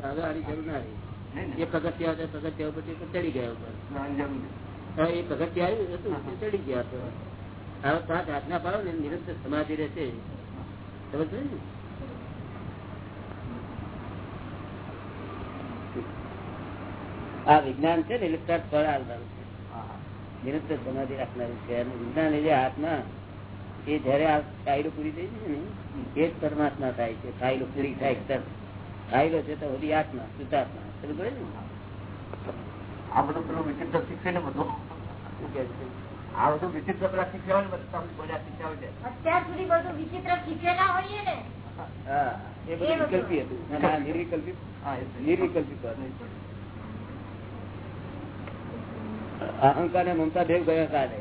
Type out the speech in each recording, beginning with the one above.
આ વિજ્ઞાન છે ને, એટલે તરત ફળ આવનારું છે. નિરંતર સમાધિ રાખનારું છે. અને વિજ્ઞાન એટલે હાથમાં, એ જયારે આ ફાઇલો પૂરી થઈ છે ને, એ જ પરમાત્મા થાય છે. ફાઇલો પૂરી થાય તરત. ફાઇલો છે તો બધી આત્મા શુદ્ધાત્મા ને? આ બધું પેલું વિચિત્ર શીખે ને બધું? શું કહે છે? આ બધું વિચિત્ર પેલા શીખ્યા હોય ને બધું તમને બધા શીખ્યા હોય અત્યાર સુધી બધું વિચિત્ર શીખેલા હોઈએ ને? હા એ બધું વિકલ્પી હતું. નિર્વિકલ્પી હા એ તો. નિર્વિકલ્પી અહંકાર ને મમતા દેવ ગયા કાલે.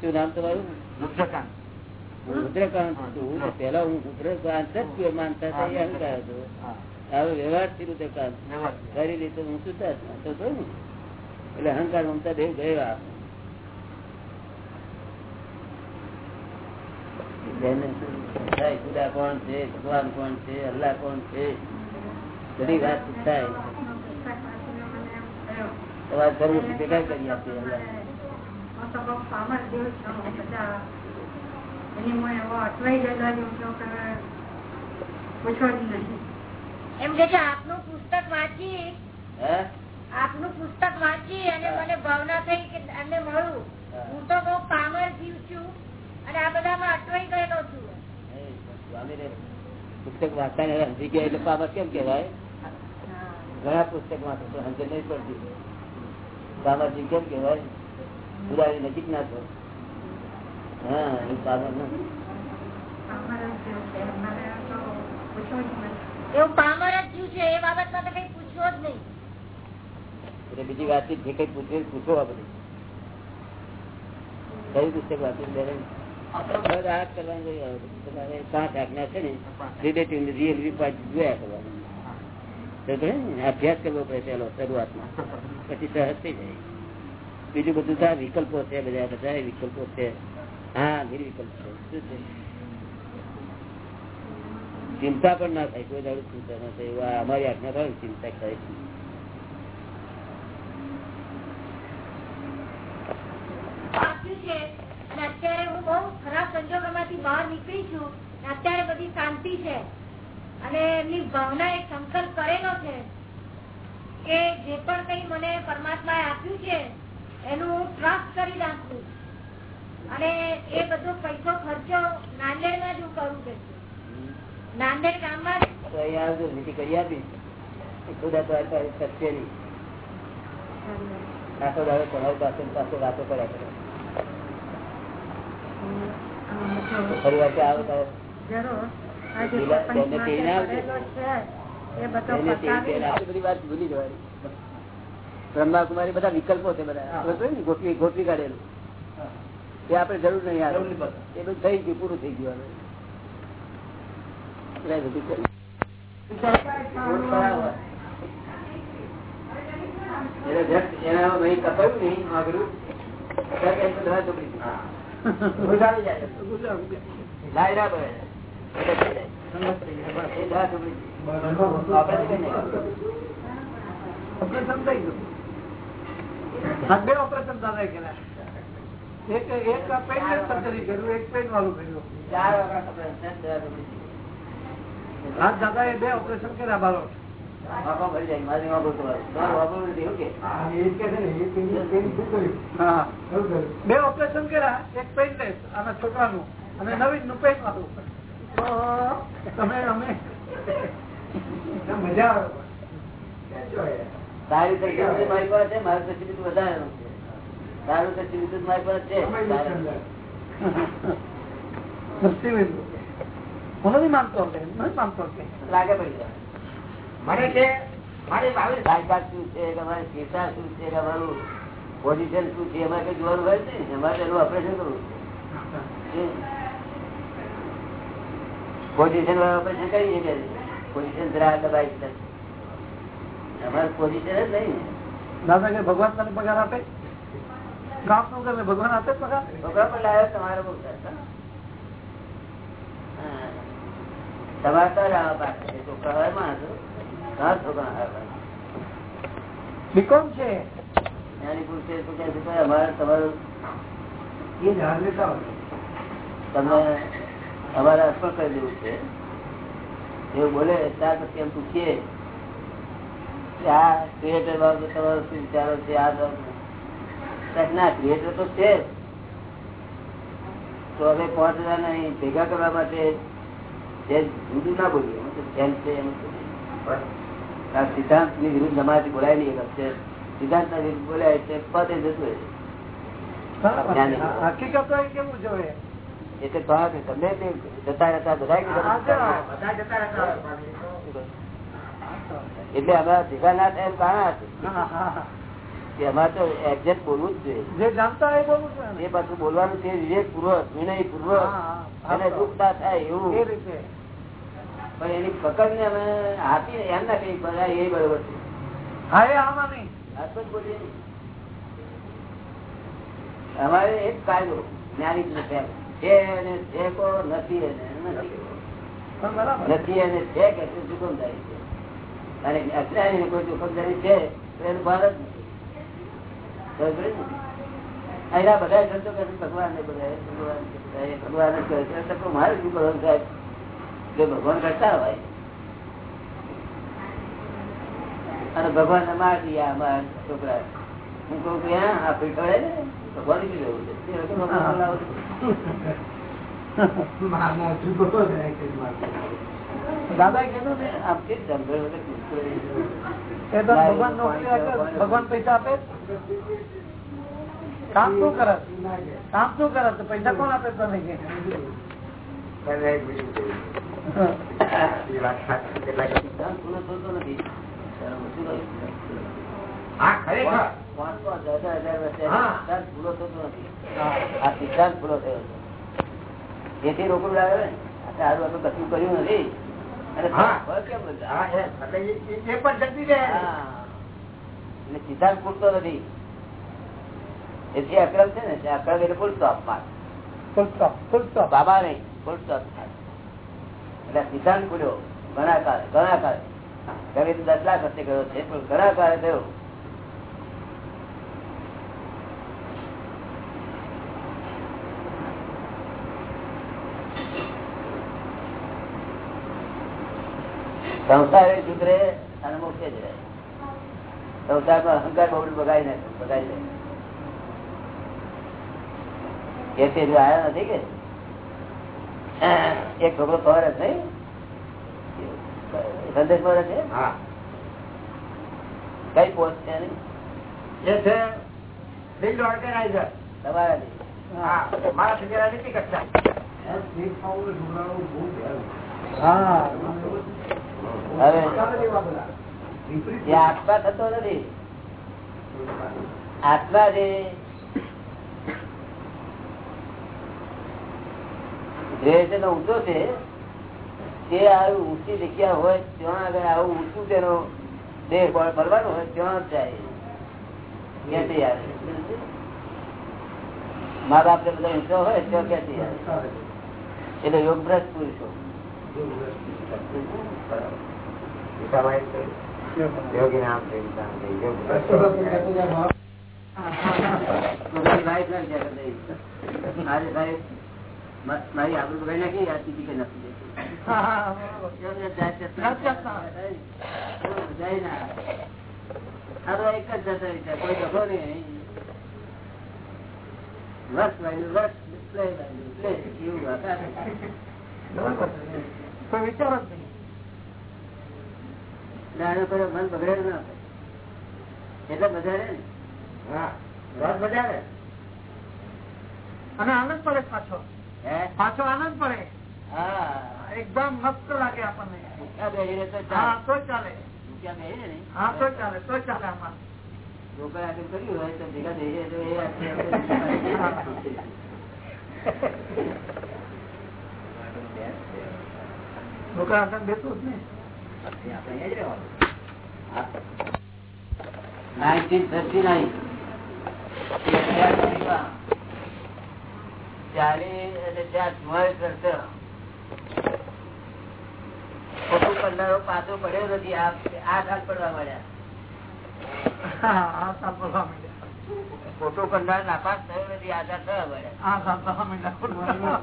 શું નામ તમારું? રુદ્રકાંત. રુદ્રકાંત હતું તો પેલા હું ઉદ્રકાંત જ માનતા હતા એ અહંકાર હતો હવે વ્યવહારથી ઉદ્રકાંત કરી. રીતે હું સુતા તો કહું એટલે અહંકાર મમતા દેવ ગયા થાય, ખુદા કોણ છે ભગવાન કોણ છે અલ્લાહ કોણ છે બધી વાત થાય. તમારે કરવું છે કરી આપીએ અલ્લાહ એમ કે છે આપનું પુસ્તક વાંચી આપનું પુસ્તક વાંચી અને મને ભાવના થઈ કે એમને મળું. હું. તો બહુ પામર જીવ છું અને આ બધામાં અટવાઈ ગયેલો છું. પુસ્તક વાંચતા ને સમજી ગયા એટલે પામર કેમ કેવાય ઘણા પુસ્તક વાંચો તો સમજ નહીં પડતી. પામરજી કેમ કેવાય પુરાની નજીક ના છો. હા એ નથી બીજી વાતચીત જે કઈ પૂછે પૂછો આ બધી. કઈ પુસ્તક વાતચીત કરવાનું હોય. તમારે પાંચ આજ્ઞા છે ને રિલેટિવ રિયલ જોયા કરવાનું? અભ્યાસ કરવો પડે પેલો શરૂઆતમાં. પછી સહજ થઈ જાય. બીજું બધું વિકલ્પો છે બધા બધા વિકલ્પો છે. ચિંતા પણ ના થાય, કોઈ દાડું ચિંતા ના થાય. અમારી આજ્ઞા થાય ચિંતા થાય હું બહુ ખરાબ સંજોગોમાંથી બહાર નીકળી છું. અત્યારે બધી શાંતિ છે. અને એમની ભાવના એક સંકલ્પ કરેલો છે કે જે પણ કઈ મને પરમાત્મા આપ્યું છે, એનું હું ટ્રસ્ટ કરી નાખું. અને એ બધો પૈસો ખર્ચો નાંદેડમાં જ હું કરું છું. નાંદેડ ગામમાં તો કરી આપી. ખુદા તો આ પાસે સત્ય નહીં આખો દાડો તમારી પાસે પાસે વાતો કર્યા કરે. તો ફરી આવે વાત ભૂલી જવાની. બ્રહ્માકુમારી બધા વિકલ્પો છે બધા. ગોઠવી કાઢેલું. એ આપણે જરૂર નહીં આવે. એ બધું થઈ ગયું પૂરું થઈ ગયું. ઓપરેશન થઈ ગયું બે ઓપરેશન દાદા કર્યા એક એક પેન સર્જરી કર્યું એક પેન વાળું કર્યું. ચાર વખત દાદા એ બે ઓપરેશન કર્યા? હા બે ઓપરેશન કર્યા એક પેઇનલેસ અને છોકરાનું અને નવીનનું પેઇન વાળું. તો તમે અમે મજા આવે. સારી મારી પાસે મારી પછી બધું વધારે તારું વિદ્યુત મારી પાસે છે. પોઝિશન શું છે એમાં કઈ જોવાનું હોય છે? ને અમારે એનું ઓપરેશન કરવું પોઝિશન ઓપરેશન કરીએ કે પોઝિશન જરા દબાઈ અમારે પોઝિશન જ નહીં ને. દાદા કે ભગવાન તને પગાર આપે? ગામનું કરે? ભગવાન આપે પગાર? છોકરા પણ લાવ્યો તમારો બહુ સરસ, હા. હા. તમારે તો જ આવા છોકરા હોય માણસો ઘણા છોકરા બીકોમ છે? એની પૂછે તો કહે છે અમારે તમારું એ અર્પણ કરી દેવું છે. એવું બોલે ત્યાર પછી એમ પૂછીએ આ ક્રિએટર બાબતે તમારો શું વિચારો છે? આ બાબતે? ના ક્રિએટર તો છે તો હવે પાંચ હજાર નહીં ભેગા કરવા માટે જે જુદું ના બોલીએ એમ છે એમ આ સિદ્ધાંતની વિરુદ્ધ અમારાથી બોલાય નહીં એક વખતે સિદ્ધાંત ના વિરુદ્ધ બોલાય છે પદે જતું હોય. હકીકત કેવું જોઈએ? એટલે કહો તમે જતા રહેતા બધા. એટલે અમારા ભેગા ના થાય એમ કારણ હતું અમારે તો એક્ઝેક્ટ બોલવું જ જોઈએ. જે જાણતા હોય એ બોલવું છે એ પાછું બોલવાનું છે વિવેક પૂર્વક વિનય પૂર્વક અને. દુઃખ ના થાય એવું. એ રીતે. પણ એની પકડ ને અમે આપી એમ ના કઈ બધા એ બરોબર છે. હા આમાં નહીં. આટલું બોલીએ અમારે એક કાયદો જ્ઞાની છે છે અને છે કો નથી અને નથી. અને છે કે તે જોખમદારી છે? અને અજ્ઞાની ને કોઈ જોખમદારી છે તો એનું ભાર જ નથી. બધા સંતો કહે છે ભગવાન બધા ભગવાન છે, બધા એ ભગવાન જ કહે છે. તો મારે શું કરવાનું સાહેબ જો ભગવાન કરતા હોય અને ભગવાન ને માર દીયા અમારા છોકરા. હું કહું કે હા આ પીઠોડે ને ભગવાન શું જવું છે દાદા કીધું ને કેમ ભગવાન નોકરી આપે ભગવાન પૈસા આપે કામ શું કરે કામ શું કરે તો પૈસા કોણ આપે તમે કે? તેથી રોકડું લાવે ને. આ સારું આપણે કશું કર્યું નથી. સિદ્ધાંત પૂરતો નથી. એથી અક્રમ છે ને તે અક્રમ એટલે full stop mark full stop full stop બાબા નહીં ફૂલ સ્ટોપ એટલે સિદ્ધાંત ખુલ્યો. ઘણા કાળે ઘણા કાળે દસ લાખ હશે ગયો છે પણ ઘણા કાળે થયો. સંસાર એ સુધરે અને મોક્ષે જ રહે. સંસારમાં અહંકાર બહુ બગાડી નાખે બગાડી નાખે એ જો આયા નથી કે? એક છોકરો ખબર જ નહીં? સંદેશ પર છે? કઈ પોસ્ટ છે એની? એ છે ફિલ્ડ ઓર્ગેનાઇઝર. તમારાથી હા મારા ફિગરા નીતિ કક્ષા હા. આત્મા થતો નથી. આત્મા જે ને ઊંચો છે, તે આવી ઊંચી જગ્યા હોય, ત્યાં આગળ આવું ઊંચું તેનો દેહ ભરવાનો હોય, ત્યાં જ જાય. ક્યાંથી આવે. મા બાપ ને બધા ઊંચો હોય, ત્યાં ક્યાંથી આવે? એટલે યોગ ભ્રષ્ટ પુરુષો. યોગી નામ છે મારી આબરૂ બગાડી નાખી આ ટીપી કે નથી દેતી. હા, હા, બરાબર. જાત જાતના. જાત જાતના. જાય આ તો એક જ જતો વિચાર કોઈ દગો નહીં વાળ્યું play. એવું હતા. જ નહીં આના પર મન બગડે ના એટલે વધારે ને? હા. રોજ અને આનંદ પડે પાછો. પાછો આનંદ પડે. હા. એકદમ મસ્ત લાગે આપણને. તો ચાલે. હા તો ચાલે. તો ચાલે આમાં. લોકોએ આગળ કર્યું હોય તો ભેગા થઈ જાય તો એ લોકો આગળ બેઠું જ નહીં. પાછો પડ્યો નથી. આ સાલ પડવા મળ્યા. ખોટો નાપાસ થયો નથી. આધાર થવા મળ્યા માંડ્યા.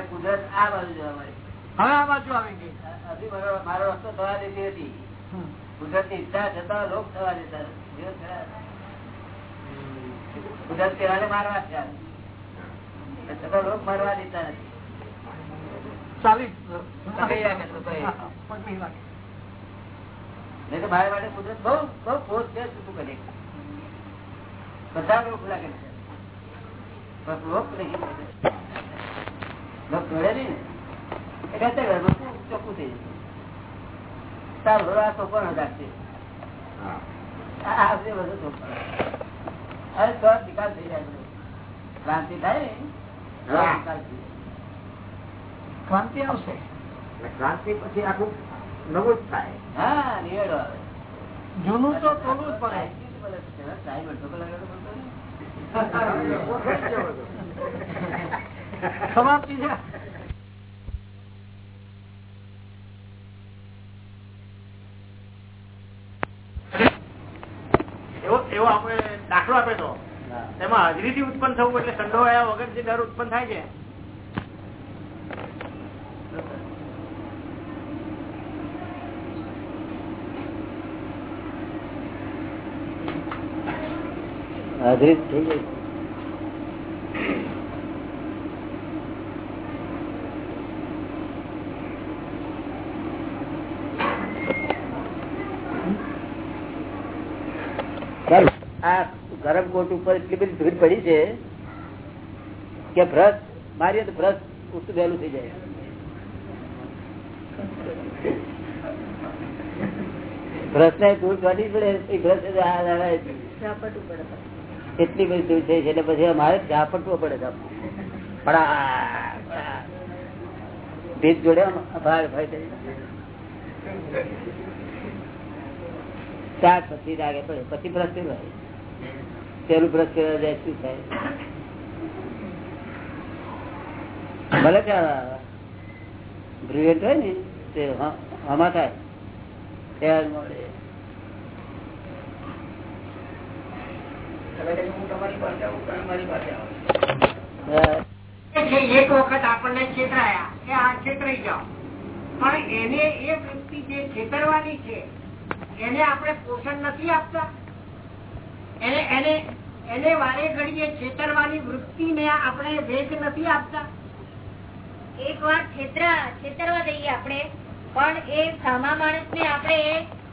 કુદરત આ બાજુ જોવા મળી હવે આ બાજુ આવી ગઈ હજી મારો મારો રસ્તો થવા દેતી હતી હમ. ઈચ્છા છતાં લોક થવા દેતા નથી. જીવન ખરા. કુદરત પેલાને મારવા જ છતાં લોક મારવા દેતા નથી ચાલીસ પકડી રાખે તો કઈ. હા, પકડી રાખે. નહીં તો મારા માટે કુદરત બહુ બહુ ફોર્સ છે શું કરે બધા લોક લાગે છે લોક નહીં લોક જોડે નહીં ને ચોખ્ખું થઈ જશે તારો આ તો પણ રાખશે આ બધું ચોખ્ખું હવે તો નિકાલ થઈ જાય ક્રાંતિ થાય ને આવશે ક્રાંતિ પછી આખું નવું જ થાય હા નિવેડો આવે જૂનું તો થોડું જ પડે. સમાપ્તિ છે એવો એવો આપણે દાખલો આપે તો. તેમાં હાજરીથી ઉત્પન્ન થવું એટલે સંડોવાયા વગર જે ડર ઉત્પન્ન થાય છે. હાજરી થઈ ગઈ ચાલો. આ કોટ ઉપર એટલી બધી ધૂળ પડી છે કે બ્રશ મારીએ તો વહેલું થઈ જાય બ્રશ ને ધૂળ કાઢી પડે લડાય. એટલી બધી ધૂળ થઈ છે એટલે પછી અમારે ઝાપટવું પડે છે જોડે ભાર ભાઈ. ત્યાર પછી લાગે પડે પછી બ્રશ કરવા પેલું બ્રશ કરવા જાય શું થાય? ભલે ત્યાં બ્રિલિયન્ટ હોય ને તે હ- હમા થાય. ત્યારે મળે એક વખત આપણને છેતરાયા. કે આ છેતરાઈ જાઓ. પણ એને એ વૃત્તિ જે છેતરવાની છે એને આપણે પોષણ નથી આપતા? એને એને એને વારે ઘડીએ છેતરવાની વૃત્તિને આપણે વેગ નથી આપતા. એક વાર છેતરા છેતરવા દઈએ આપણે પણ એ સામા માણસ ને આપણે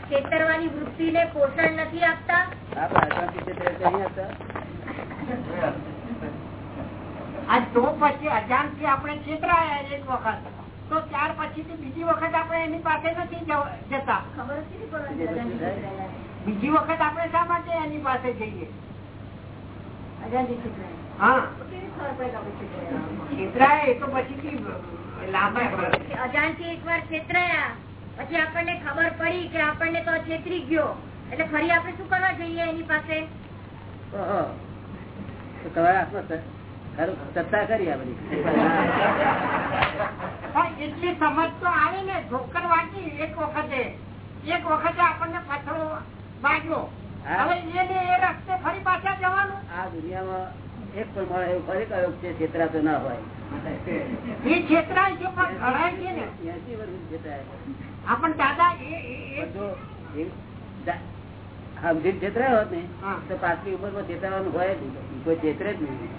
છેતરવાની વૃત્તિ ને પોષણ નથી આપતા. આ તો પછી અજાણથી આપણે છેતરાયા એક વખત. તો ત્યાર પછી બીજી વખત આપણે એની પાસે નથી જતા. ખબર નથી બીજી વખત આપણે શા માટે એની પાસે જઈએ? અજાણથી એક વાર છેતરાયા પછી આપણને ખબર પડી કે આપણને તો છેતરી ગયો. ફરી આપણે શું કરવા જઈએ એની પાસે? કરી આ બધી. એટલી સમજ તો આવે ને. ઠોકર વાંચી એક વખતે. એક વખતે આપણને પથરો વાગ્યો હા. હવે એને એ રસ્તે ફરી પાછા જવાનું. આ દુનિયામાં એક પણ મળે એવું ફરી કયો છે છેતરાતો ના હોય. એ છેતરાય છે પણ ઘડાય છે ને. એસી વર્ષ છેતરાય. આ પણ દાદા એ એ- એ જો એ દા- સમજીને છેતરાયો હોત ને તો પાછલી છેતરવાનું હોય જ કોઈ છેતરે જ નહીં.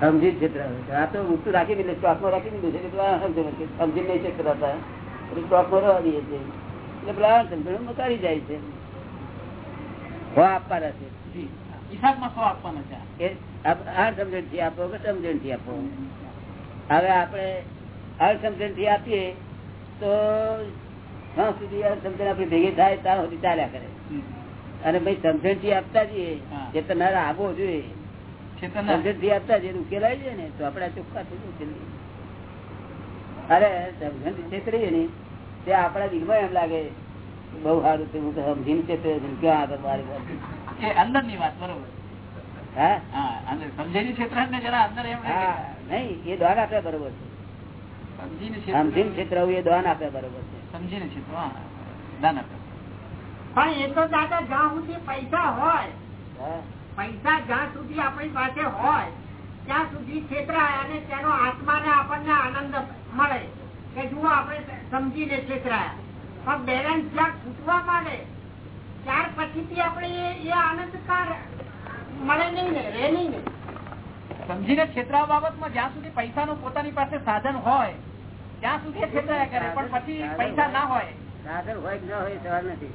સમજી આ તો ઊંચું રાખી દીધું સ્ટોકમાં રાખી દીધું છે સમજી નહીં છેતરાતા. સ્ટોકમાં રહેવા દઈએ છે એટલે પેલા આ મકારી જાય છે. હો આપવાના છે. છે. સમજણથી આપો કે સમજણથી આપો. હવે આપણે અસમજણથી આપીએ તો જ્યાં સુધી અસમજણ આપણી ભેગી થાય ત્યાં સુધી ચાલ્યા કરે. અને ભાઈ સમજણથી આપતા જઈએ. જે તમારે આગો જોઈએ. સમજણથી આપતા જઈએ ઉકેલાય જાય ને તો આપડે ચોખ્ખા થઈ ઉકેલી અરે સમજણથી છેતરીએ ને તે આપણા દિલમાં એમ લાગે બહુ સારું છે હું તો સમજીને છે તે ક્યાં આગળ મારી એ અંદરની વાત બરોબર. હા? હા અંદર સમજેલી ક્ષેત્ર ને જરા અંદર એમ નહીં એ દ્વાર આપડે બરોબર છે. સમજીને સમજીને છેતરાવું. છેતરાવું એ દાન આપ્યા બરોબર છે. સમજીને છેતરાવું. દાન આપે. પણ એ તો દાદા જ્યાં સુધી પૈસા હોય પૈસા જ્યાં સુધી આપણી પાસે હોય ત્યાં સુધી છેતરાય અને તેનો આત્માને આપણને આનંદ મળે. કે જુઓ આપણે સમજીને છેતરાયા પણ બેલેન્સ જ્યાં ખૂટવા માંડે ત્યાર પછીથી આપણે એ- એ આનંદ મળે નહીં ને રહે નહીં ને. સમજીને છેતરાવા બાબતમાં જ્યાં સુધી પૈસાનું પોતાની પાસે સાધન હોય ત્યાં સુધી છેતરાયા કરે પણ પછી પૈસા ના હોય. સાધન હોય કે ન હોય સવાલ નથી.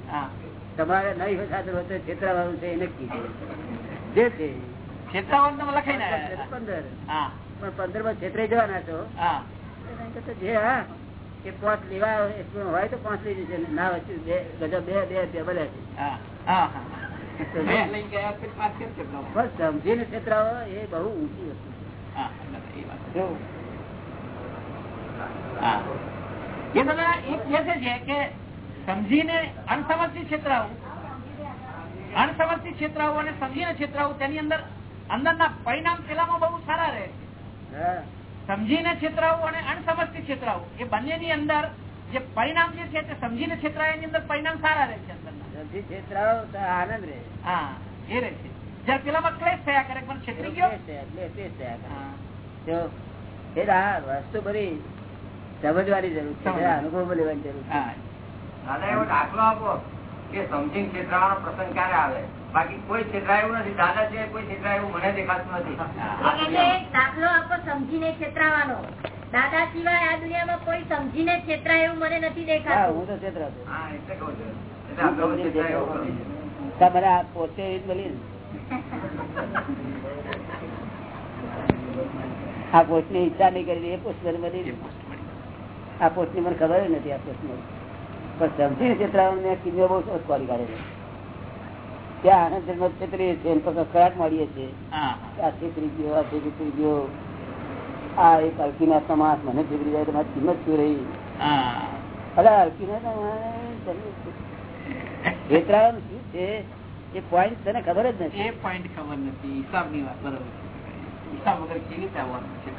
તમારે નહીં હોય સાધન હોય તો છેતરાવાનું છે એ નક્કી છે જે છે. છેતરાવાનું તમે. પંદર હા. પણ પંદરમાં છેતરાઈ જવાના છો. જે હા કે પાંચ લેવા હોય તો પાંચ લઈ જશે ના વચ્ચે બે ગજો બે બે બે? બસ સમજીને છેતરાવો એ બહુ ઊંચી વસ્તુ એ દાદા એક છે કે સમજીને અણસમજથી છેતરાવું. અણસમજથી છેતરાવું અને સમજીને છેતરાવું તેની અંદર અંદરના પરિણામ પેલામાં બહુ સારા રહે છે. સમજીને છેતરાવું અને અણસમજથી છેતરાવું. એ બંનેની અંદર જે પરિણામ જે છે તે સમજીને છેતરાય એની અંદર પરિણામ સારા રહે છે સમજી છેતરાવો તો આનંદ રહે. હા એ રહે છે. જયારે પેલામાં ક્લેશ થયા કરે પણ છેતરી ગયો? એ આ વસ્તુ બધી સમજવાની જરૂર છે અનુભવ લેવાની જરૂર છે. દાદા એવો દાખલો આપો કે સમજીને છેતરાવાનો પ્રસંગ ક્યારે આવે? બાકી કોઈ છેતરાયું નથી દાદા છે કોઈ છેતરાયું મને દેખાતું નથી. દાખલો આપો સમજીને છેતરાવાનો. દાદા સિવાય આ દુનિયામાં કોઈ સમજીને છેતરાય એવું મને નથી દેખાતું. હું તો છેતરાતો. હા એટલે કહું છું. છું. તમારે પોતે એ જ આ પોસ્ટની ઈચ્છા નહીં કરી એ પોસ્ટ મને મળી આ પોસ્ટની મને ખબર નથી આ પોસ્ટ પણ સમજીને છેતરાવાનું મેં કિમિયો બહુ સરસ કરી કાઢેલો ત્યાં આનંદ જન્મ છેતરીએ છીએ પછી કડાટ મળીએ છીએ. આ છેતરી ગયો આ છેતરી ગયો. આ એક અલકીનાથ નો માસ મને છેતરી જાય તમારી કિંમત શું રહી? અરે અલકીનાથ છેતરાવાનું શું છે? એ પોઈન્ટ તને ખબર જ નથી. એ પોઈન્ટ ખબર નથી. હિસાબની વાત બરોબર. હિસાબ વગર કેવી રીતે આવવાનું છે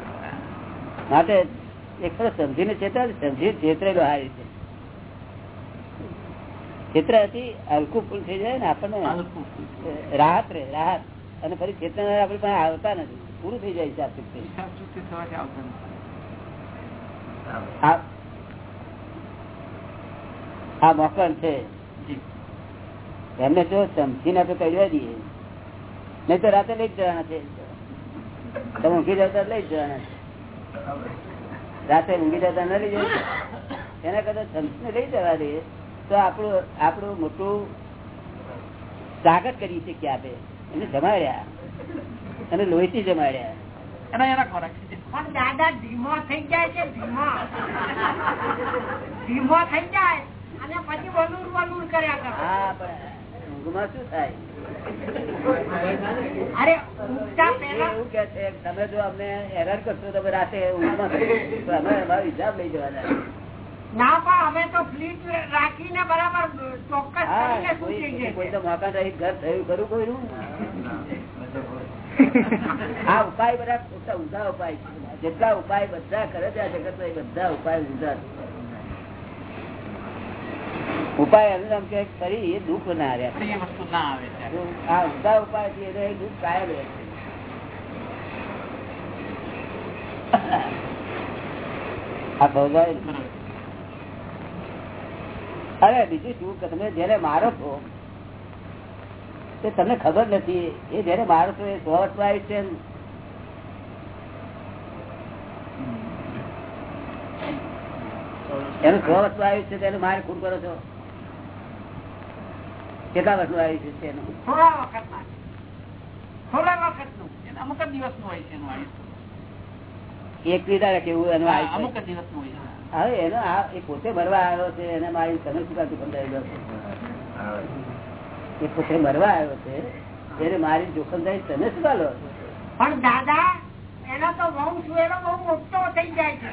માટે એક સમજીને ચેતરા સમજી ચેતરેલો હારી છે ચેત્ર હલકું ફૂલ થઈ જાય ને આપણને. રાહત રે રાહત અને ફરી ચેતના આપણે પણ આવતા નથી. પૂરું થઈ જાય છે. આ આ છે. એમને જો સમજીને આપણે કહેવા દઈએ. નહીં તો રાતે લઈ જ જવાના છે. તમે ઊંઘી જતા લઈ જ જવાના છે. રાતે ઊંઘી જતા ન લઈ જવાના એના કરતા સમજીને લઈ જવા દઈએ. તો આપણું આપણું મોટું સ્વાગત કરી કે આપે. એને જમાડ્યા. અને લોહીથી જમાડ્યા. એના એના ખોરાક પણ દાદા ધીમો થઈ જાય છે ધીમો. ધીમો થઈ જાય અને પછી વલુર વલુર કર્યા કરે. હા પણ ઊંઘમાં શું થાય? અરે ઊંઘતા એ પહેલા એવું કે છે તમે જો અમને એરર કરશો તમે રાતે ઊંઘમાં. અમે અમારો હિસાબ લઈ જવાના. ના પણ અમે તો ફ્લીટ રાખીને બરાબર ચોક્કસ કરીને શું થઈ કોઈ તો મોકા રહી ઘર થયું ખરું કોઈનું આ ઉપાય બધા ઊંધા ઉપાય જેટલા ઉપાય બધા કરે છે આ જગત એ બધા ઉપાય ઊંધા ઉપાય અનુરામ કે ફરી એ દુઃખ ના રહ્યા વસ્તુ ના આવે આ ઊંધા ઉપાયથી એને એ દુઃખ કાયમ રહે આ બરોબર. અરે બીજું શું? કે તમે જયારે મારો છો તે તમને ખબર નથી. એ જયારે મારો છો એ સો વર્ષ છે એનું સો વર્ષ આવ્યું છે તેનું મારે ખૂન કરો છો? કેટલા વર્ષનું આવ્યું છે એનું? થોડા વખત થોડા વખતનું અમુક દિવસનું હોય છે એનું. એક લીધા કેવું એનું અમુક દિવસનું હોય છે. હવે એનો આ એ પોતે મરવા આવ્યો છે એને મારી તમે શું જોખમદારી એ પોતે મરવા આવ્યો છે એને મારી જોખમદારી તમે શું કાલો? પણ દાદા એનો તો વંશ વેલો બહુ મોટો થઈ જાય છે.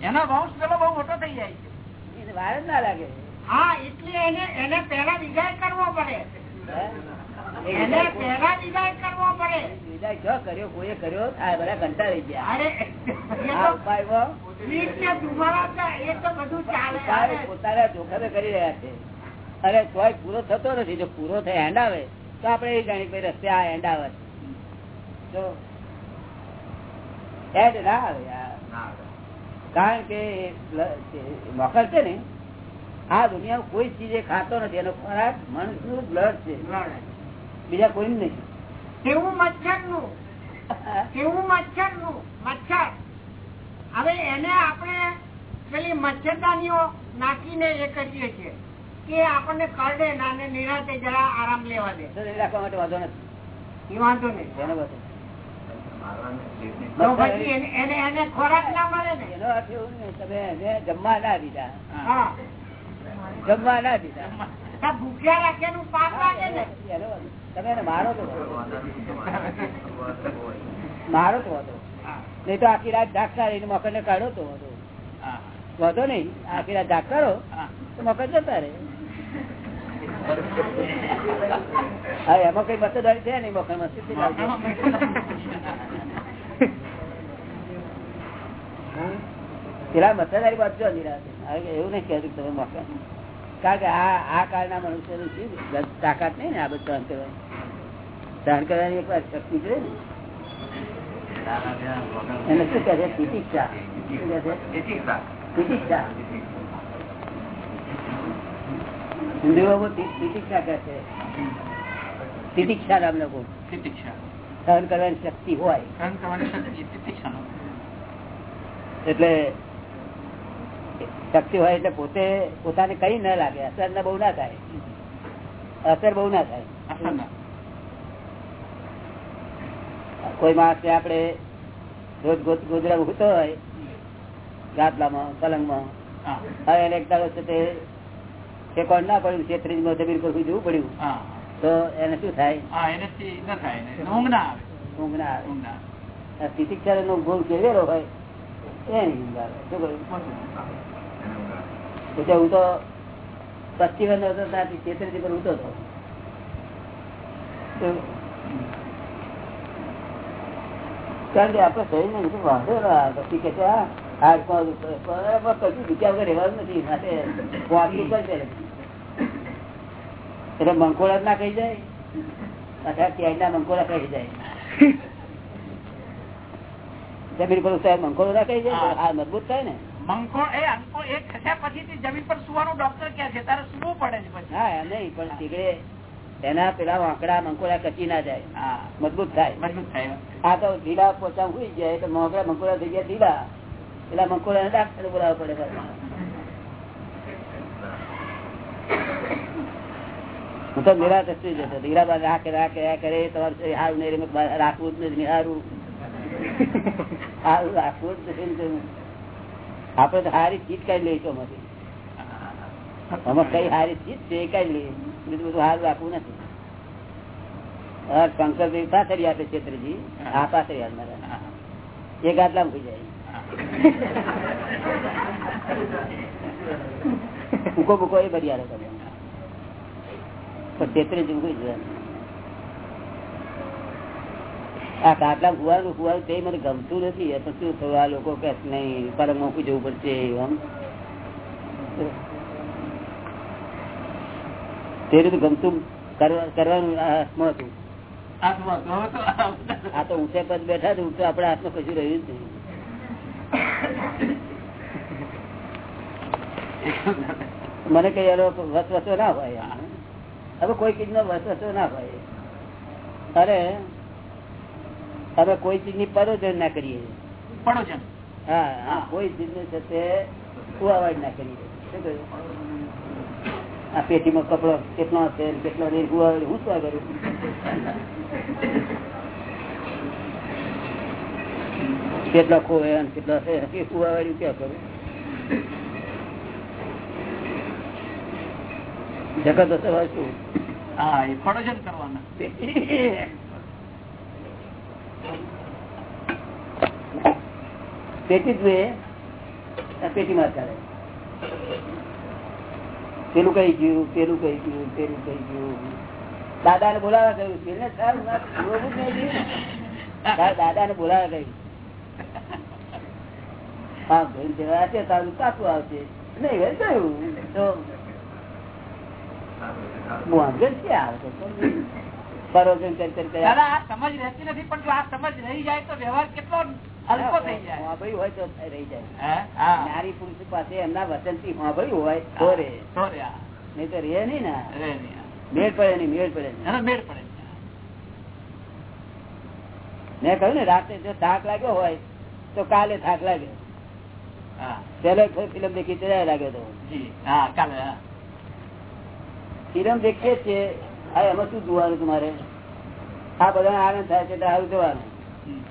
એનો વંશ પેલો બહુ મોટો થઈ જાય છે. વાર જ ના લાગે. હા એટલે એને એને પેલા વિજય કરવો પડે. એને પેલા પહેલા કરવો પડે. વિદાય જો કર્યો? કોઈએ કર્યો? આ બધા કંટાળી ગયા. અરે પોતાના જોખમે કરી રહ્યા છે. અને તોય પૂરો થતો નથી. જો પૂરો થાય એન્ડ આવે તો આપડે એ જાણી ભાઈ રસ્તે આ એન્ડ આવે. તો ના. કારણ કે મોકલ છે ને આ દુનિયા કોઈ ચીજ ખાતો નથી. એનો ખોરાક મનુષ્યનું બ્લડ છે. બીજા કોઈ નહીં. કેવું મચ્છરનું કેવું મચ્છરનું મચ્છર. હવે એને આપણે પેલી મચ્છરદાનીઓ નાખીને એ કરીએ છીએ કે આપણને કરડે ના ને નિરાતે જરા આરામ લેવા દે. રાખવા માટે વાંધો નથી. એ વાંધો નહીં. મારો તો. મારો તો વાંધો નહીં તો આખી રાત ઝાકતા રહીને મકર ને કાઢો તો વધો. નહીં. આખી રાત ઝાક રહો તો મકર જતા રહે. હા એમાં કઈ મતદારી છે નહીં? મકર મસ્તી પેલા મતદારી વાંચજો નિરાશે એવું નહીં કહેતું તમે મકર. કારણ કે આ આ કાળના મનુષ્યનું શું તાકાત નહીં ને આ બધું સહન કરવાની સહન કરવાની એક વાર શક્તિ જોઈએ ને? એને શું કહે છે? તિતિક્ષા. શું કહે છે? તિતિક્ષા. હિન્દુઓમાં તિતિક્ષા કહે છે. તિતિક્ષા નામનો ગુણ. સહન કરવાની શક્તિ હોય. એટલે શક્તિ હોય એટલે પોતે પોતાને કઈ ના લાગે. અસર ના બહુ ના થાય. અસર બહુ ના થાય. કોઈ માણસ આપડે રોજ ગો- ગોદડા ઉગતો હોય ગાદલામાં પલંગમાં હવે એને એક દાડો છે તે તે કોણ ના પડ્યું છેત્રીસમાં જમીન પર જવું પડ્યું. તો એને શું થાય? ઊંઘ ના આવે. ગુણ કેવેલો હોય એની ઊંઘ આવે. શું કહ્યું? હું તો વર્ષ હતો ત્યાંથી છેતરીથી પર ઉતો હતો કારણ કે આપડે શરીર ને વાંધો પછી કે કશું રહેવાનું નથી. માટે એટલે જ ના કહી જાય. અથવા ક્યાંય મંકોડા કહી જાય. જમીન પર ઉતાર મંકોળો ના કહી જાય? આ મજબૂત થાય ને? મંકોળ એ અંકો એ ખસ્યા પછી જમીન પર સુવાનું ડોક્ટર ક્યાં છે. તારે સુવું પડે છે હા નહીં પણ તીકડે એના પેલા વાંકડા મંકોડા કચી ના જાય. હા મજબૂત થાય. મજબૂત થાય. આ તો ઢીલા પોચા હોઈ જાય તો મોકડા મંકોડા થઈ ગયા ઢીલા પેલા મંકોડા ને ડાક્ટર બોલાવવા પડે. હું તો નિરાશ થઈ જતો. હીરાબાદ રાખે રાખે આ કરે તમારે શરીર ને રાખવું જ નથી હારું. હારું રાખવું જ નથી આપડે તો હારી ચીજ કઈ લઈશું આમાંથી. આમાં કઈ હારી ચીજ છે એ કાઢી બીજું બધું હારું રાખવું નથી. હા, શંકરભાઈ આપે છેત્રીજી મારા. એક જાય. ભૂકો ભૂકો એ ભરી આવે પણ છેત્રીજી મૂકી જાય. આ કાટલા કુવાનું કુવાનું તે મને ગમતું નથી. શું થયું? આ લોકો કે નહીં પર મોકલી જવું પડશે આમ તે રીતે ગમતું કરવા- કરવાનું હાથમાં હતું. આ તો ઊંચે પદ બેઠા તો ઊંચે આપણા હાથમાં કશું રહ્યું જ નહીં. મને કઈ એનો વસવસો ના હોય. હવે કોઈ ચીજ નો વસવસો ના હોય. અરે હવે કોઈ ચીજની પરોજન ના કરીએ. હા હા કોઈ ચીજનું છે તે ના કરીએ. શું કહ્યું? આ પેટીમાં કપડો કેટલો હશે કેટલો નહીં હું શું કરું કેટલા ખોવે કેટલા કેટલો છે? એ કુવાવાડી ક્યાં કરું જગત શું? હા એ પડોજન કરવાના. પેટી જ પેટીમાં ચાલે. પેલું કઈ ગયું, પેલું કઈ ગયું, પેલું કઈ ગયું? દાદા ને બોલાવા નહીં દાદા ને બોલાવા કહ્યું. હા ભાઈ જેવા છે, તારું કાપું આવશે. નહીં હવે કહ્યું તો? સમજ રહેતી નથી, પણ જો આ સમજ રહી જાય તો વ્યવહાર કેટલો નારી પુરુષ પાસે એમના વચનથી વાંભળ્યું હોય તો રે. નહીં તો રે નહીં ને. મેળ પડે નહીં મેળ પડે મેળ પડે મેં કહ્યું ને રાતે જો થાક લાગ્યો હોય તો કાલે થાક લાગ્યો. હા. પેલો ફિલ્મ દેખી ત્યારે લાગ્યો તો. હા કાલે હા. ફિલ્મ દેખીએ છીએ. હા એમાં શું જોવાનું તમારે? આ બધા આનંદ થાય છે સારું જોવાનું.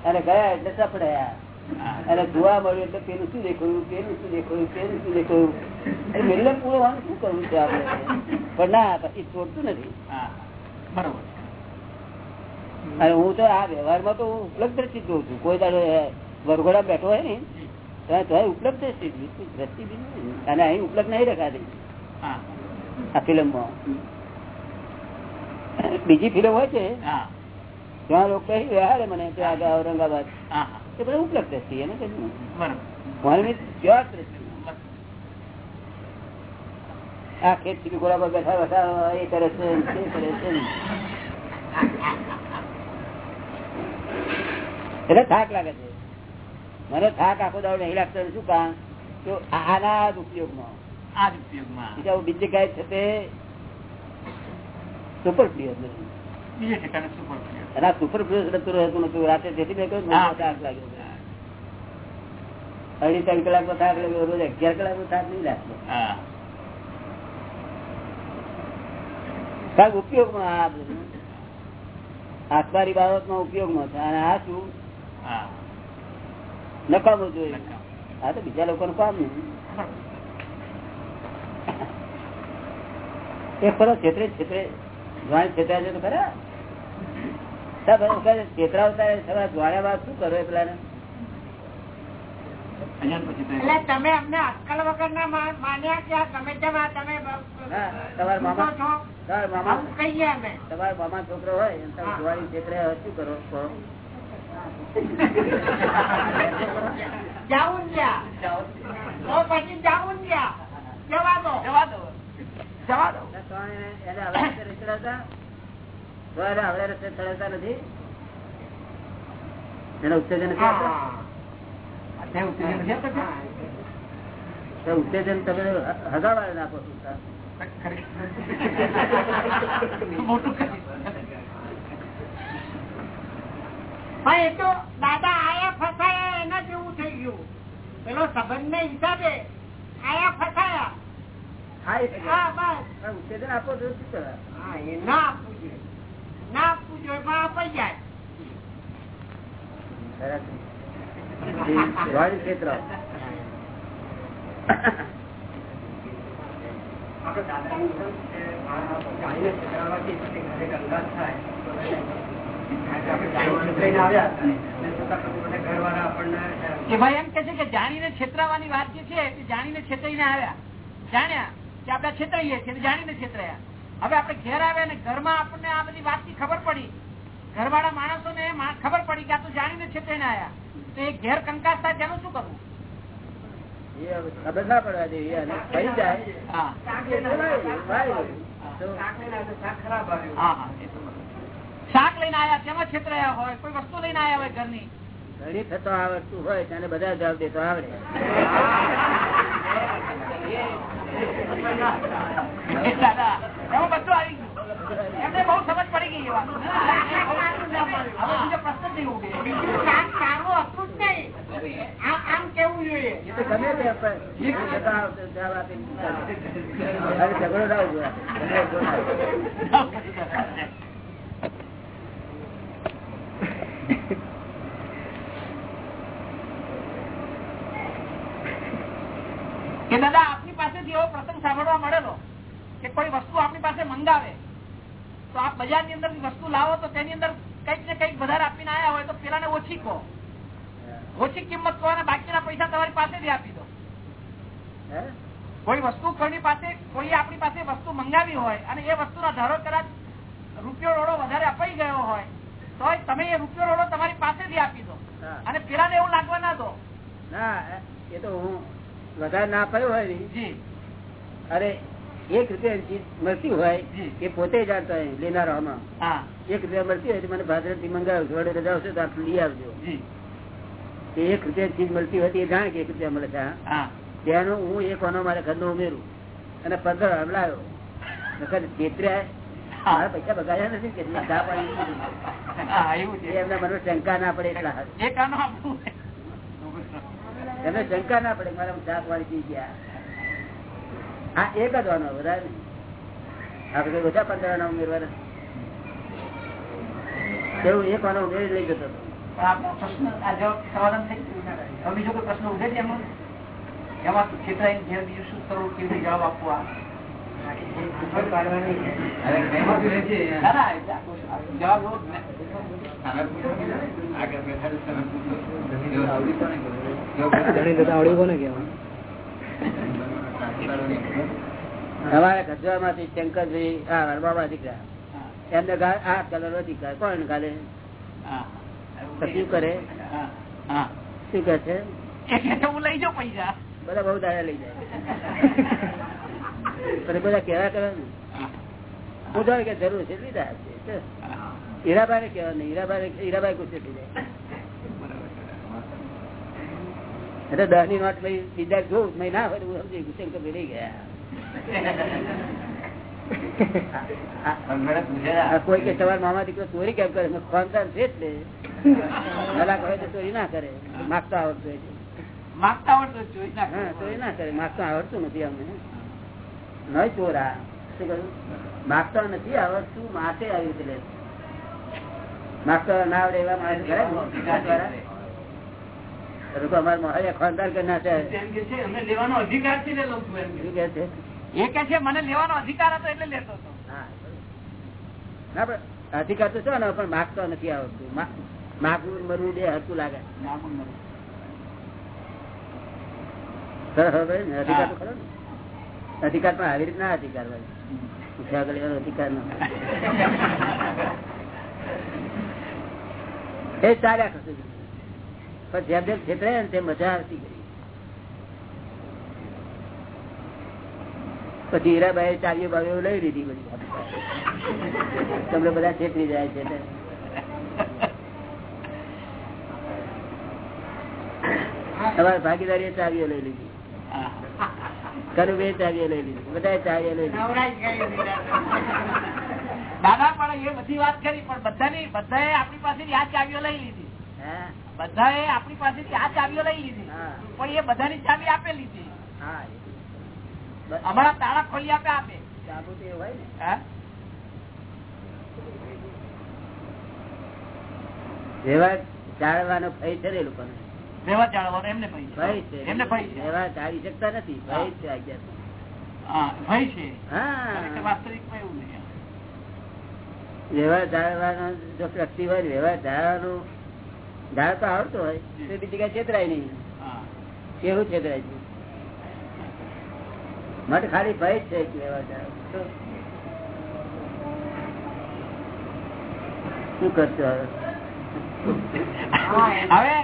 અને ગયા એટલે સફડાયા અને જોવા મળ્યું એટલે પેલું શું દેખાયું પેલું શું દેખાયું પેલું શું દેખાયું? એટલે મેલ્લે પૂરો વાનું શું કરવું છે આપણે? પણ ના પછી છોડતું નથી. બરોબર. અને હું તો આ વ્યવહારમાં તો ઉપલબ્ધ દ્રષ્ટિ જોઉં છું. કોઈ તારો વરઘોડા બેઠો હોય ને તો તો ઉપલબ્ધ દ્રષ્ટિ દ્રષ્ટિ બી અને અહીં ઉપલબ્ધ નહીં રખાતી. હા. આ ફિલ્મમાં. બીજી ફિલ્મ હોય છે. હા. ત્યાં લોકો કહી રહ્યા મને કે આગળ ઔરંગાબાદ હા હા. એ બધા ઉપલબ્ધ દ્રષ્ટિ એને કહ્યું બરોબર. પ્યોર દ્રષ્ટિ આ ખેત સુધી ગોળા પર બેઠા બેઠા એ કરે છે તે કરે છે. એટલે થાક લાગે છે. મને થાક આખો દાડો નહીં લાગતો શું કામ? તો આના જ ઉપયોગમાં. આ જ ઉપયોગમાં. બીજા બીજી ગાય છે તે સુપર પ્રિય બીજે ઠેકાને સુપર પ્રિય. અને આ સુપર પ્રિય રહેતું રહેતું નતું. રાતે તેથી મેં કહ્યું થાક લાગ્યો. અઢી ત્રણ કલાક નો થાક લાગ્યો રોજ અગિયાર કલાક નો થાક નહીં લાગતો હા. કારણ કે ઉપયોગમાં આ બધું. આત્મારી બાબતમાં ઉપયોગમાં છે. અને આ શું? નકામું જોઈએ. આ તો બીજા લોકોનું કામ નહીં. એ ખરો છેતરે છેતરે. જોવાણ છેતરા છે તો ખરા. મામા છોકરો હોય હવે શું કરો? કહો? ગયા તો પછી જાઉન ગયા જવા દો. જવા દો. જવા દો. એને આવડે રસ્તે ચડાવતા? નથી. એને ઉત્તેજન તમે નાખો. મોટું કરી. પણ એ તો દાદા આયા ફસાયા એના જેવું થઈ ગયું. પેલો સંબંધ ને હિસાબે આયા ફસાયા. ઉત્તેજન આપો તો શું કરે? હા એ ના આપવું જોઈએ. ના આપવું જોઈએ પણ અપાઈ જાય. ક્ષેત્ર. એ ભાઈ એમ કે છે કે જાણીને છેતરાવાની વાત જે છે તે જાણીને છેતરીને આવ્યા. જાણ્યા કે આપડે છેતરાઈએ છીએ જાણીને છેતરાયા. હવે આપણે ઘેર આવ્યા ને ઘરમાં આપણને આ બધી વાતની ખબર પડી. ઘરવાળા માણસો ને ખબર પડી કે આ તો જાણીને છેતરીને આવ્યા તો એ ઘેર કંકાસ થાય તેનું શું કરવું? ખબર ના પડવા દેવી થઈ જાય. શાક લઈને આવ્યા તેમાં છેતરાયા હોય કોઈ વસ્તુ લઈને આવ્યા હોય ઘરની. ઘણી થતો આવડતું હોય તેને બધા જવાબ દેતો આવડે. એ દાદા બધું આવી ગયું એમને બહુ સમજ પડી ગઈ હવે પ્રશ્ન જ નહીં આમ કેવું જોઈએ એ તો કોઈ વસ્તુ આપણી પાસે મંગાવે તો આપ બજારની અંદર વસ્તુ લાવો તો તેની અંદર કંઈક ને કંઈક વધારે આપીને આવ્યા હોય તો પેલાને ઓછી કહો. ઓછી કિંમત કહો અને બાકીના પૈસા તમારી પાસેથી આપી દો. કોઈ વસ્તુ કોઈની પાસે કોઈ આપણી પાસે વસ્તુ મંગાવી હોય અને એ વસ્તુના ધારો કદાચ રૂપિયો રોડો વધારે અપાઈ ગયો હોય તો તમે એ રૂપિયો રોડો તમારી પાસેથી આપી દો. અને પેલા એવું લાગવા ના દો. ના એ તો હું વધારે ના કયો હોય અરે એક રૂપિયા મળતી હોય એ પોતે જાણતા હોય લેનારામાં હા. એક રૂપિયા મળતી હોય મને ભાદરથી મંગાવ્યું વડે રજા આવશે તો આટલું લઈ આવજો. એક રૂપિયા ચીજ મળતી હોય એ જાણે કે એક રૂપિયા મળે છે હા. હા. એક વાનો મારા ઘરનો ઉમેરું અને પંદર હમલાયો. મારા પૈસા બગાડ્યા નથી કેટલા ચા પાડી એમના મને શંકા ના પડે એટલા એમને શંકા ના પડે મારા ચા વાળી ગયા. હા એક જ વાનો વધારે નહીં. આપડે કઈ ઓછા પંદર વાનો ઉમેરવા એવું એક વાનો ઉમેરી લઈ જતો હતો. પ્રશ્ન આ જવાબ સમાધાન થઈ ગયું હવે બીજો કોઈ પ્રશ્ન ઉભે છે એમાં? એમાં ઘેર બીજું શું કરવું? કેવી રીતે જવાબ આપવો જવાબ એવો જ ને. અમારા ગજવામાંથી શંકરભાઈ હા હરબાબા દીકરા. એમને આ કલર અધિકાર કોણ ગાલે શું કરે. શું કે છે? હું લઈ જાઉં પૈસા. બધા બહુ દાડા લઈ જાય. બધા કેવા કરે ને હા. કે જરૂર છે? લીધા હીરાબાઈ કેવા નહીં? હીરાબાઈ હીરાબાઈ ગુસ્સે થઈ જાય એટલે દસની નોટ ભાઈ બીજા જોઉં મેં ના હોય હું સમજી ગુસ્સે તો રહી ગયા. કોઈ કે સવાર મામા દીકરો ચોરી કેમ કરે? મેં ખાનદાન છે જ ને. કલાક હોય તો ચોરી ના કરે. માગતો આવડતું હોય. માગતા આવડતું જ જોઈ નાખો. ચોરી ના કરે. માગતો આવડતું નથી અમને. નહીં ચોરા. શું કહ્યું? માગતો નથી આવડતું માટે આવી રીતે માગતો ના આવડે એવા માણસ ને? ખાનદાન કરી કે અધિકાર છે તો છે ને પણ માગતો નથી આવતું. માગવું મરવું બે હતું લાગે. ભાઈ? અધિકાર તો ખરો ને? અધિકાર પણ આવી રીતના અધિકાર એનો અધિકાર નો એ ચાલ્યા હતું. પણ જેમ જેમ છેતરાય ને તેમ મજા આવતી ગઈ. પછી હીરાબાઈ ચાવીઓ બાવીઓ લઈ લીધી બધી તમને બધા છેતરી જાય છે. તમારી ભાગીદારી ચાવીઓ લઈ લીધી. કનુબે ચાવીઓ લઈ લીધી. બધા ચાવીઓ લઈ લીધી. દાદા પણ એ બધી વાત કરી પણ બધાની બધાએ આપણી પાસે આ ચાવીઓ લઈ લીધી. હા. બધાએ આપણી પાસેથી આ ચાવીઓ લઈ લીધી. પણ એ બધાની ચાવી આપેલી છે. અમારા તાળા ખોલી આપે આપે. ભય છે એમને ભય છે. એમને ભય છે. જાળી શકતા નથી. ભય છે આજ્ઞા હા ભય છે. હા. વાસ્તવિકમાં એવું નહીં. વ્યવહાર જાળવવાનો જો શક્તિ હોય વ્યવહાર વ્યવહાર જાળવવાનું તો આવડતો હોય તો બીજી કઈ છેતરાય નહીં. કેવું છેતરાય છે. મઠ ખાલી ભય છે શું કરશો હવે? હવે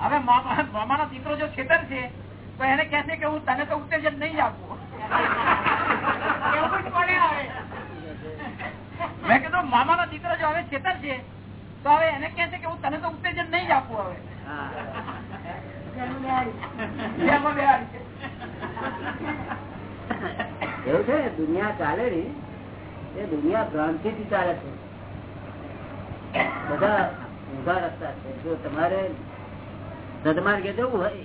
હવે મામા- નો દીકરો જો છેતર છે તો એને કહે કે હું તને તો ઉત્તેજન નહીં આપું. મેં કીધું મામાનો દીકરો જો હવે છેતર છે તો હવે એને કે છે કે હું તને તો ઉત્તેજન નહીં જ આપું હવે. એવું છે દુનિયા ચાલે ને એ દુનિયા ભ્રાંતિ થી ચાલે છે બધા ઊંધા રસ્તા છે જો તમારે સદમાર્ગે જવું હોય.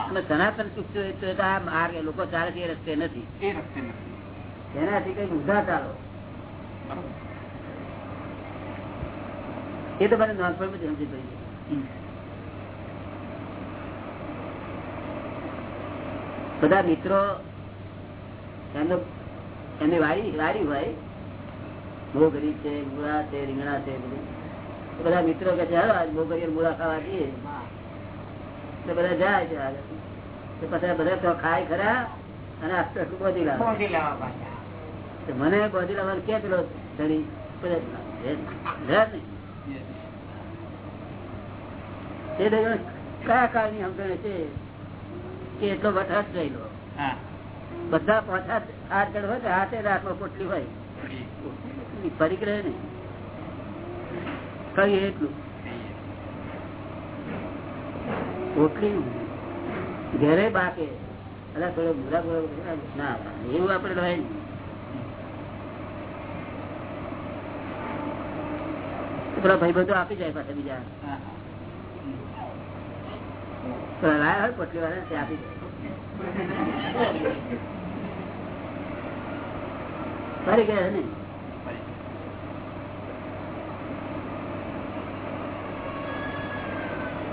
અને સનાતન સુખ છે તો આ માર્ગ લોકો ચાલે છે એ રસ્તે નથી એ રસ્તે નથી. એનાથી કઈ ઊંધા ચાલો. એ તો મને નાનપણમાં જ સમજી ગઈ બધા મિત્રો એમનો એમની વારી વારી હોય. મોગરી છે મૂળા છે રીંગણા છે બધું. બધા મિત્રો કે છે હાલો મોગરી મૂળા ખાવા જઈએ. તો બધા જાય છે તો પછી બધા તો ખાય ખરા અને આસ્તે બોધી લાવે. મને બોધી લાવવાનું કે પેલો ધણી? કયા કાળની સમજણ છે? કે એટલો વઠાટ થયેલો. બધા પાછા હાથ હોય તો હાથે રાખમાં પોટલી હોય. પરિગ્રહ ને કઈ એટલું. પોટલી ઘરે બાકે. અલા થોડો ભૂરા બુરા ના એવું આપડે નહીં. પેલા ભાઈ બધું આપી જાય પાછા બીજા.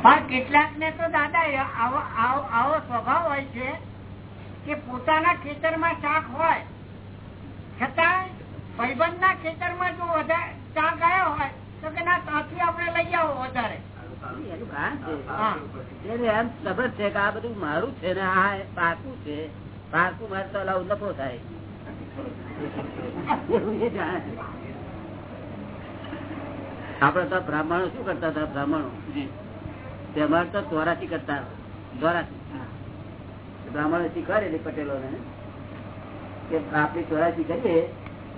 પણ કેટલાક ને? તો દાદા આવો સ્વભાવ હોય છે કે પોતાના ખેતરમાં શાક હોય, છતાં ભાઈબંધ ના ખેતરમાં જો વધારે શાક આવ્યો હોય, તો કે ના, ત્યાંથી આપણે લઈ આવો વધારે. એનું કારણ છે. એને એમ છે કે આ બધું મારું છે ને આ પાકું છે. પાકું મારે તો અલાઉ નફો થાય. આપડે તો બ્રાહ્મણો શું કરતા હતા બ્રાહ્મણો? જી. તો ચોરાસી કરતા. ચોરાસી. બ્રાહ્મણો શીખવાડેલી પટેલો ને કે આપડી ચોરાસી કરીએ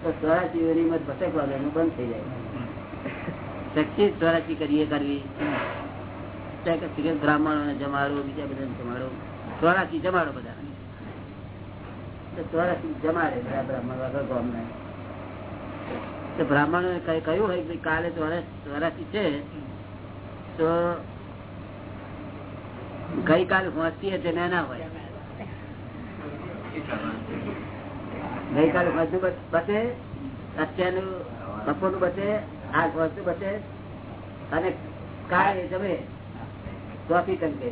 તો ચોરાસી ની મત ભટકવા બંધ થઈ જાય. શક્તિ ચોરાસી કરીએ કરવી. બ્રાહ્મણો જમાડો, બીજા બધા જમાડો. ચોરાસી જમાડો બધા. બ્રાહ્મણ કહ્યું હોય કે કાલે ચોરાસી છે, તો ગઈકાલે પહોંચતી હશે ને ના હોય. ગઈકાલે પહોંચ્યું બચે અત્યારનું બપોરનું બચે આ વસ્તુ બચે અને કાલે જમે. ચોથી ટંકે.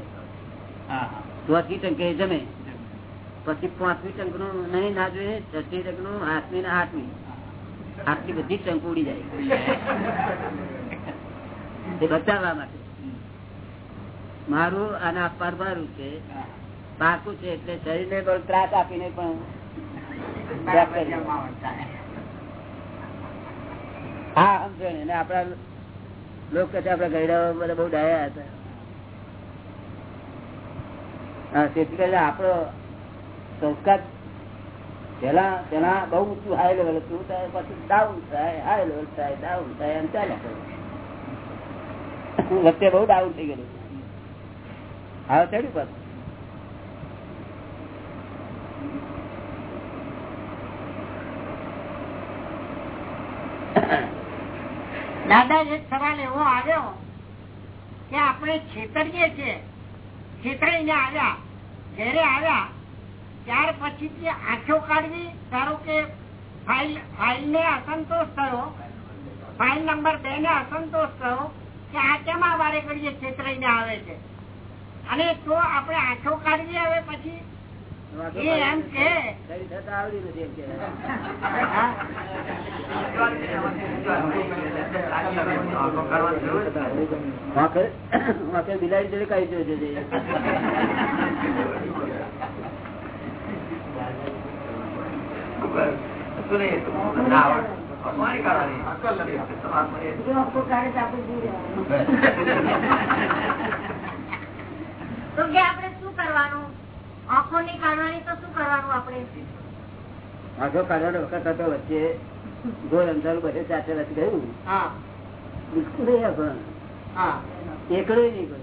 ચોથી ટંકે જમે. પછી પાંચમી ટંકનું નહીં ના જોઈએ છઠ્ઠી ટંકનું આઠમી ને આઠમી. આટલી બધી ટંક ઉડી જાય. એ બચાવવા માટે. મારું અને અપાર મારું છે. પાકું છે એટલે શરીર ને પણ ત્રાસ આપીને પણ હા સમજો અને આપડા લોકો આપડા ગયડા બધા બહુ ડાયા હતા. તેથી કરીને આપણો સંસ્કાર પેલા પેલા બહુ ઊંચું હાઈ લેવલ હતું પછી ડાઉન થાય હાઈ લેવલ થાય ડાઉન થાય, એમ ચાલે. વચ્ચે બહુ ડાઉન થઈ ગયેલું. હવે ચડ્યું પાછું. દાદા, એક સવાલ એવો આવ્યો કે આપણે છેતરીએ છીએ. છેતરીને આવ્યા ઘેરે આવ્યા ત્યાર પછી આંખો કાઢવી, ધારો કે ફાઇલ ફાઇલ ને અસંતોષ થયો ફાઇલ નંબર બે ને અસંતોષ થયો, કે આ કેમ આ વારે ઘડીએ છેતરાઈને આવે છે? અને તો આપણે આંખો કાઢવી આવે પછી બિલાડી કઈ જોઈ છે તો કે આપણે શું કરવાનું? આંખો કાઢવાની તો શું કરવાનું આપણે? આંખો કાઢવાનો વખત હતો વચ્ચે ગોળ અંધારું બધે ગયું. બિલકુલ નહીં આંખો. એકડો નહીં ગયો.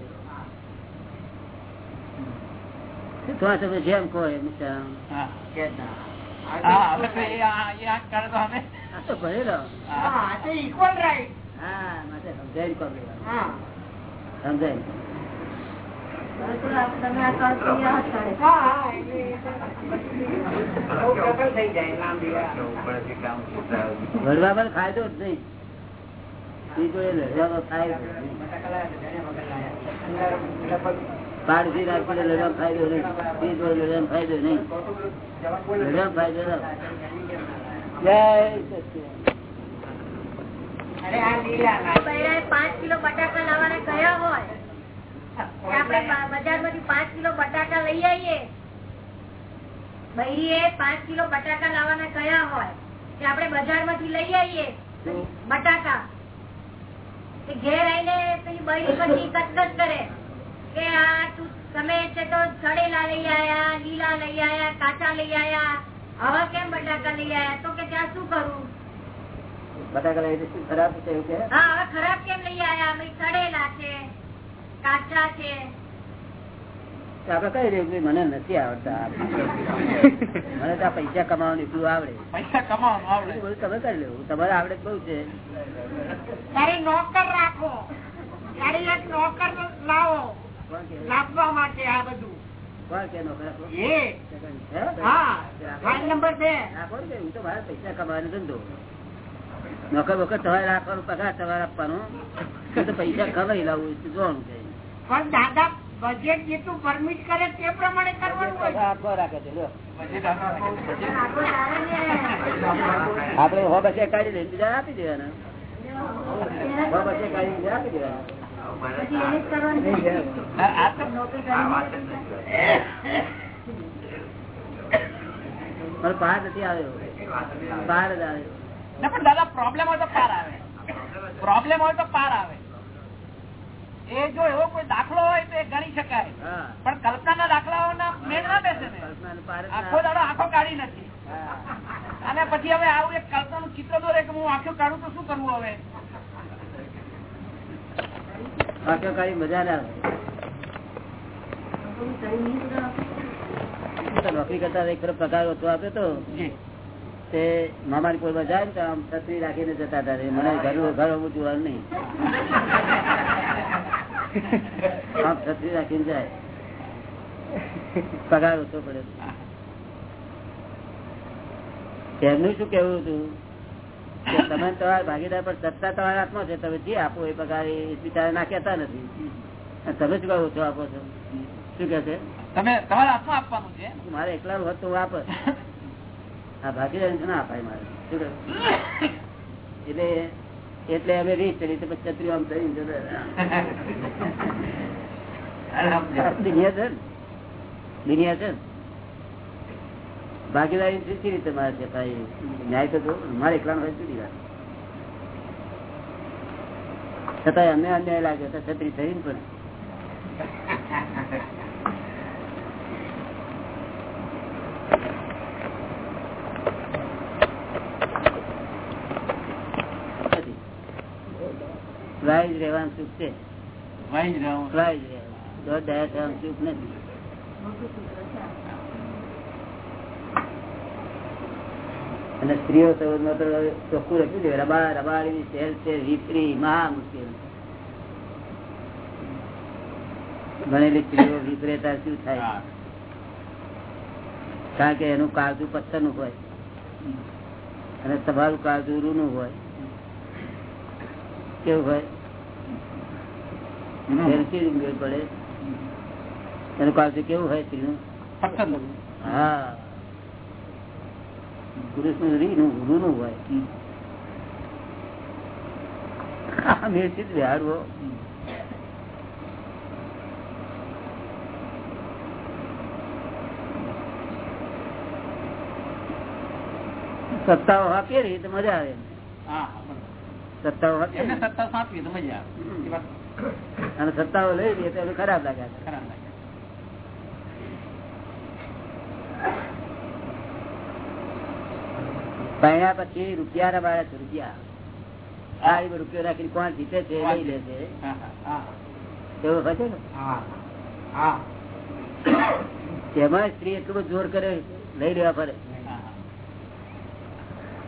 તો તમે જેમ કહો એમ સમજાય વડવા પર ફાયદો જ નહીં. ફાયદો નહીં. રાખીને લડવામાં ફાયદો નહીં. ફાયદો નહીં. જય પાંચ કિલો બટાકા લાવવાના કયા હોય? કે બજારમાંથી પાંચ કિલો બટાકા લઈ આવીએ. બૈરીએ પાંચ કિલો બટાકા લાવવાના કયા હોય કે આપણે બજાર લઈ આવીએ. બટાકા. ઘેર આવીને પેલી બળી પછી કચકચ કરે. કે આ તમે છે તો સડેલા લઈ આયા લીલા લઈ આયા કાચા લઈ આયા. હવે કેમ બટાકા લઈ આયા? તો કે ત્યાં શું કરું? બટાકા લઈ ખરાબ છે એવું કે? હા હવે ખરાબ કેમ લઈ આયા? સડેલા છે. કાચા છે. આપડે કઈ રહ્યું મને નથી આવડતા? મને તો પૈસા કમાવાનું એટલું આવડે. પૈસા કમાવાનું આવડે. તમે કરી લેવું તમારે આવડે બઉ છે. તારે નોકર રાખો. તારે એક નોકર લાવો. લાવવા માટે આ બધું. નોકર વખત તમારે રાખવાનું પગાર તમારે આપવાનો. પૈસા કમાઈ લાવું એ જોવાનું છે પણ દાદા બજેટ જેટલું પરમિટ કરે તે પ્રમાણે કરવાનું આપડે હો બસે કાઢી લઈને બીજા આપી દેવાના. નથી આવ્યો. જ આવ્યો. પણ દાદા પ્રોબ્લેમ હોય તો પાર આવે. પ્રોબ્લેમ હોય તો પાર આવે. એ જો એવો કોઈ દાખલો હોય તો એ ગણી શકાય. પણ કલ્પનાના દાખલાઓના મેળ ના. બેસે ને ના આખો દાડો આંખો કાઢી નથી અને પછી હવે આવું એક કલ્પનાનું ચિત્ર દોરે કે હું આંખો કાઢું તો શું કરવું હવે? આંખો કાઢી મજા ના આવે. નોકરી કરતા એક તરફ પગાર આપ્યો તો? તે મામાની કોઈ જાય ને તો આમ છત્રી રાખીને જતા હતા. મને ઘર ઘર જોવાનું નહીં. આમ છત્રી રાખીને જાય. પગાર ઓછો પડે. એમનું શું કેવું હતું? તમે તમારા ભાગીદાર પર સત્તા તમારા હાથમાં છે તમે જે આપો એ પગાર એ બિચારા ના કેતા નથી. તમે શું કહો ઓછો આપો છો? શું કે છે? તમે તમારા હાથમાં આપવાનું છે મારે એકલા હોત તો હું આપત. હા ભાગીદાર ના અપાય મારે. શું કહે એટલે એટલે અમે રીત ચડી તો છત્રી આમ થઈ દુનિયા છે દુનિયા છે? ભાગીદારી શી રીતે મારે છે ભાઈ ન્યાય તો મારે એકલા હોય જુદી વાત છતાંય અમને અન્યાય લાગે તો છત્રી થઈને પણ. વાઇઝ રહેવાનું સુખ છે. વાઈ જ રહેવાનું. દોઢ દયા થવાનું સુખ નથી. અને સ્ત્રીઓ સંબંધમાં તો ચોખ્ખું રખ્યું છે રબા રબાડી સેલ છે વિપરી મહા મુશ્કેલ. ભણેલી સ્ત્રીઓ વિપરેતા શું થાય? કારણ કે એનું કાળજું પથ્થરનું હોય. અને તમારું કાળજુ રૂ નું હોય. કેવું હોય? પડે? એનું કાળજું કેવું હોય સ્ત્રીનું. હા. રીનું હોય. આ મેળથી સત્તાઓ આપીએ ને તો મજા આવે. સત્તાઓ આપીએ સત્તા સાંપવી તો મજા આવે. અને સત્તાઓ લઈ લઈએ તો ખરાબ લાગે ખરાબ લાગે. પરણ્યા પછી રૂપિયા ના બાળક રૂપિયા સારી રૂપિયો રાખીને કોણ જીતે છે લઈ લે છે. એવું હશે ને તેમાં સ્ત્રી એટલું બધું જોર કરે લઈ લેવા પડે.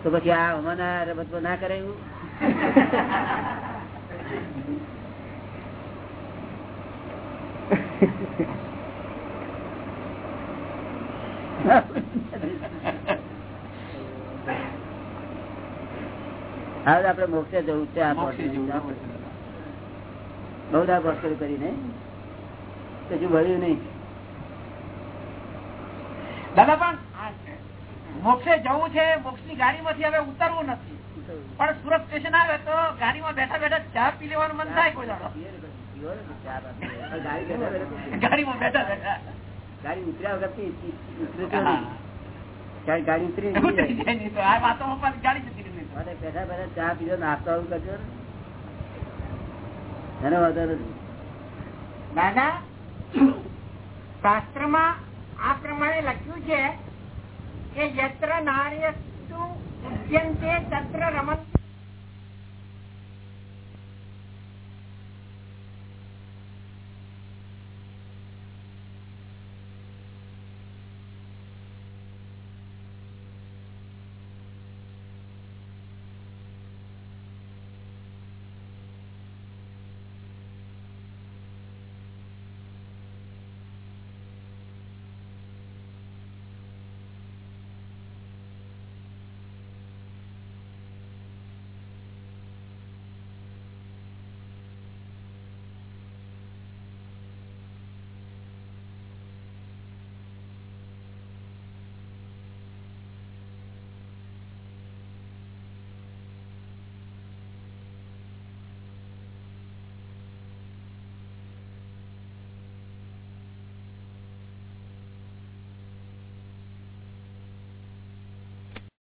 તો પછી આ હમણાં રમત ના કરે એવું હવે આપડે મોક્ષે જવું છે આ મોક્ષે જેવું પોસ્ટ બરોબર છે. બહુ દાર પોસ્ટ કરીને કશું ભર્યું નહીં? દાદા પણ મોક્ષે જવું છે મોક્ષની ગાડી માંથી હવે ઉતરવું નથી. પણ સુરત સ્ટેશન આવે તો ગાડીમાં બેઠા બેઠા ચા પી લેવાનું મન થાય કોઈ દાડો. ગાડીમાં બેઠા બેઠા. ગાડી ઉતર્યા વગરથી ઉતરે તો હા. નહીં. ગાડી ઉતરી ગાડી બેઠા બેઠા ચા પીધો નાસ્તો કરજો એનો વાંધો નથી. દાદા શાસ્ત્રમાં આ પ્રમાણે લખ્યું છે કે યત્ર નાર્યસ્તુ ઉદ્યંતે તત્ર રમત